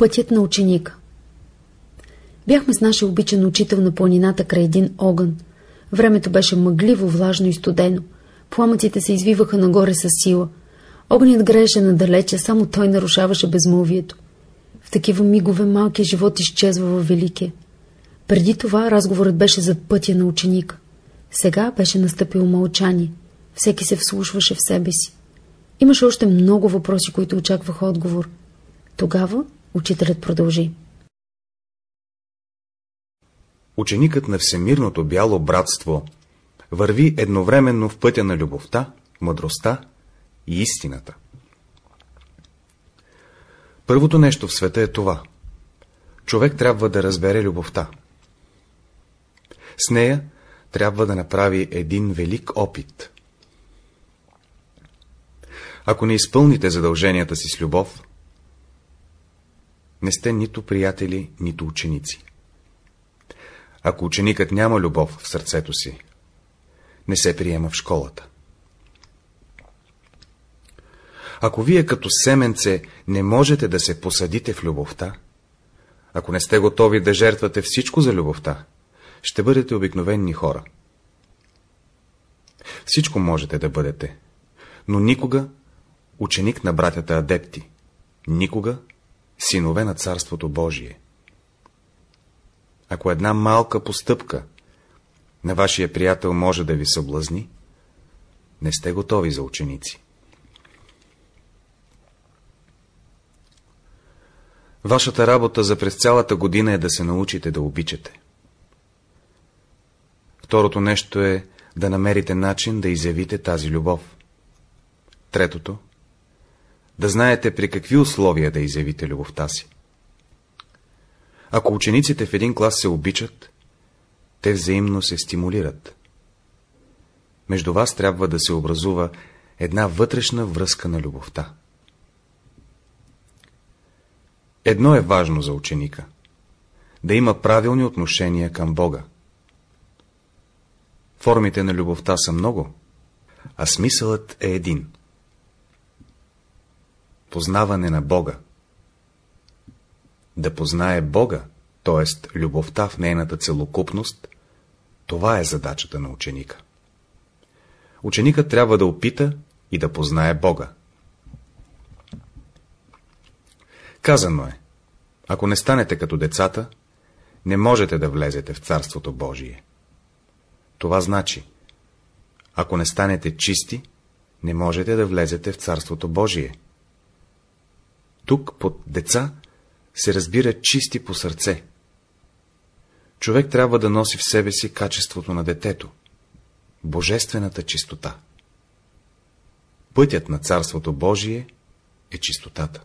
Пътят на ученика Бяхме с нашия обичан учител на планината край един огън. Времето беше мъгливо, влажно и студено. Пламъците се извиваха нагоре с сила. Огнят грееше надалече, само той нарушаваше безмълвието. В такива мигове малкият живот изчезва във великия. Преди това разговорът беше за пътя на ученика. Сега беше настъпило мълчание. Всеки се вслушваше в себе си. Имаше още много въпроси, които очакваха отговор. Тогава учителят продължи. Ученикът на Всемирното бяло братство върви едновременно в пътя на любовта, мъдростта и истината. Първото нещо в света е това. Човек трябва да разбере любовта. С нея трябва да направи един велик опит. Ако не изпълните задълженията си с любов, не сте нито приятели, нито ученици. Ако ученикът няма любов в сърцето си, не се приема в школата. Ако вие като семенце не можете да се посадите в любовта, ако не сте готови да жертвате всичко за любовта, ще бъдете обикновени хора. Всичко можете да бъдете, но никога ученик на братята адепти, никога синове на Царството Божие. Ако една малка постъпка на вашия приятел може да ви съблазни, не сте готови за ученици. Вашата работа за през цялата година е да се научите да обичате. Второто нещо е да намерите начин да изявите тази любов. Третото – да знаете при какви условия да изявите любовта си. Ако учениците в един клас се обичат, те взаимно се стимулират. Между вас трябва да се образува една вътрешна връзка на любовта. Едно е важно за ученика – да има правилни отношения към Бога. Формите на любовта са много, а смисълът е един. Познаване на Бога. Да познае Бога, т.е. любовта в нейната целокупност, това е задачата на ученика. Ученикът трябва да опита и да познае Бога. Казано е, ако не станете като децата, не можете да влезете в Царството Божие. Това значи, ако не станете чисти, не можете да влезете в Царството Божие. Тук под деца се разбира чисти по сърце. Човек трябва да носи в себе си качеството на детето, божествената чистота. Пътят на Царството Божие е чистотата.